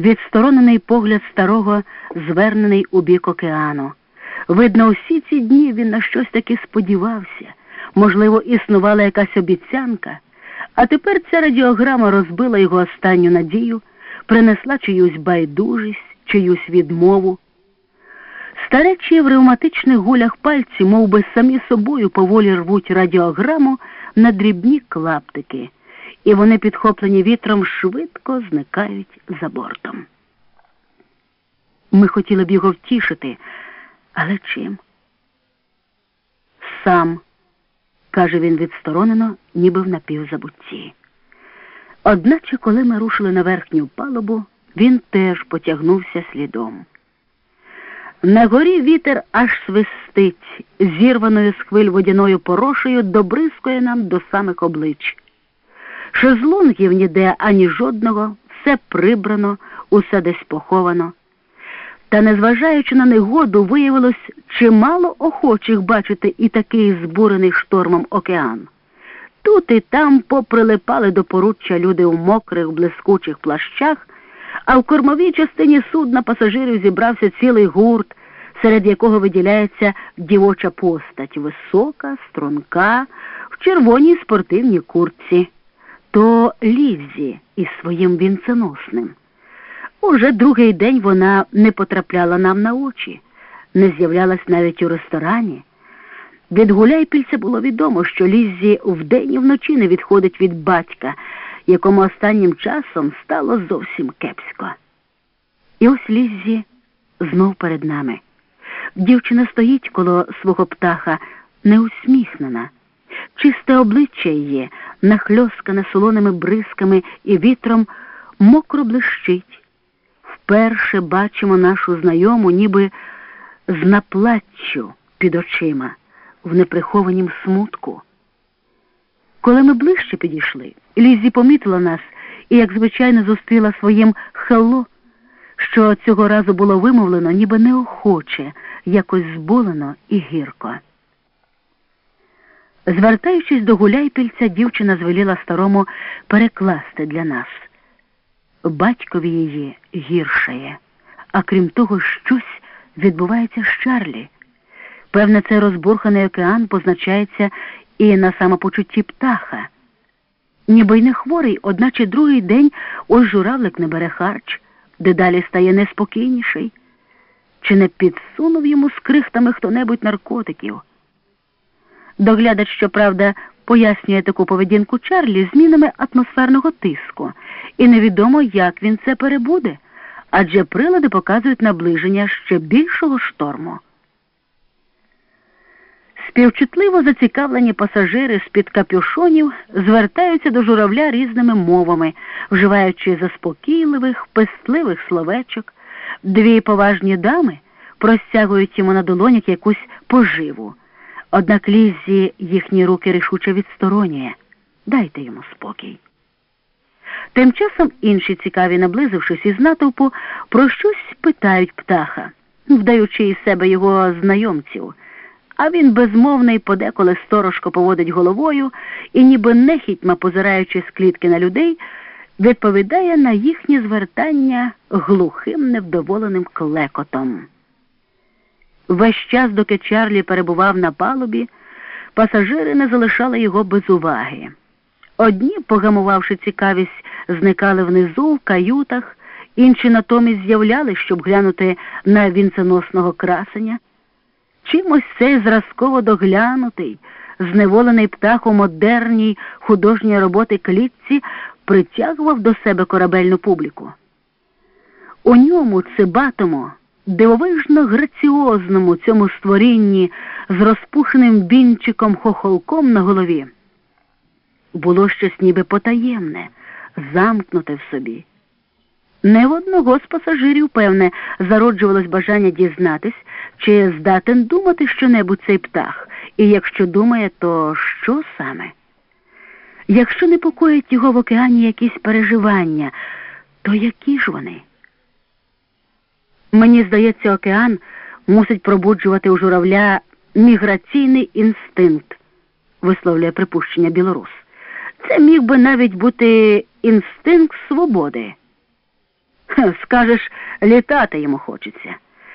Відсторонений погляд старого, звернений у бік океану. Видно, усі ці дні він на щось таки сподівався. Можливо, існувала якась обіцянка, а тепер ця радіограма розбила його останню надію, принесла чиюсь байдужість, чиюсь відмову. Старечі в ревматичних гулях пальці, мов би, самі собою поволі рвуть радіограму на дрібні клаптики, і вони, підхоплені вітром, швидко зникають за бортом. Ми хотіли б його втішити, але чим? Сам, каже він відсторонено, ніби в напівзабутті. Одначе, коли ми рушили на верхню палубу, він теж потягнувся слідом. На горі вітер аж свистить, зірваною з хвиль водяною порошею добризкує нам до самих облич. Шезлонгів ніде ані жодного, все прибрано, усе десь поховано. Та, незважаючи на негоду, виявилось чимало охочих бачити і такий збурений штормом океан. Тут і там поприлипали до поруччя люди у мокрих, блискучих плащах, а в кормовій частині судна пасажирів зібрався цілий гурт, серед якого виділяється дівоча постать, висока, струнка, в червоній спортивній куртці. То Лівзі із своїм вінценосним. Уже другий день вона не потрапляла нам на очі, не з'являлась навіть у ресторані. Від Гуляйпільця було відомо, що Ліззі вдень і вночі не відходить від батька, якому останнім часом стало зовсім кепсько. І ось Ліззі знов перед нами. Дівчина стоїть коло свого птаха, неусміхнена. Чисте обличчя її, нахльоскане солоними бризками і вітром, мокро блищить. Вперше бачимо нашу знайому, ніби з наплаччю під очима, в неприхованім смутку. Коли ми ближче підійшли, Лізі помітила нас і, як звичайно, зустріла своїм хелло, що цього разу було вимовлено, ніби неохоче, якось зболено і гірко. Звертаючись до гуляйпільця, дівчина звеліла старому перекласти для нас. Батькові її гіршає, а крім того, щось відбувається з Чарлі. Певне, цей розбурханий океан позначається і на самопочутті птаха. Ніби й не хворий, одначе другий день ось журавлик не бере харч, дедалі стає неспокійніший. Чи не підсунув йому з крихтами хто-небудь наркотиків? Доглядач, щоправда, пояснює таку поведінку Чарлі змінами атмосферного тиску, і невідомо, як він це перебуде, адже прилади показують наближення ще більшого шторму. Співчутливо зацікавлені пасажири з-під капюшонів звертаються до журавля різними мовами, вживаючи заспокійливих, пестливих словечок. Дві поважні дами простягують йому на долонях якусь поживу. Однак Лізі їхні руки рішуче відсторонює. Дайте йому спокій. Тим часом інші цікаві, наблизившись із натовпу, про щось питають птаха, вдаючи із себе його знайомців, а він безмовний подеколи сторожко поводить головою і, ніби нехітьма позираючи з клітки на людей, відповідає на їхнє звертання глухим невдоволеним клекотом. Весь час, доки Чарлі перебував на палубі, пасажири не залишали його без уваги. Одні, погамувавши цікавість, зникали внизу в каютах, інші натомість з'являли, щоб глянути на вінценосного красення. Чимось цей зразково доглянутий, зневолений птах у модерній художньої роботи клітці притягував до себе корабельну публіку. У ньому цибатому, дивовижно граціозному цьому створінні з розпушеним вінчиком хохолком на голові було щось ніби потаємне, замкнуте в собі. Не в одного з пасажирів, певне, зароджувалось бажання дізнатись, чи здатен думати щонебудь цей птах, і якщо думає, то що саме? Якщо непокоїть його в океані якісь переживання, то які ж вони? Мені здається, океан мусить пробуджувати у журавля міграційний інстинкт, висловлює припущення білорус. Це міг би навіть бути інстинкт свободи. Скажеш, літати йому хочеться.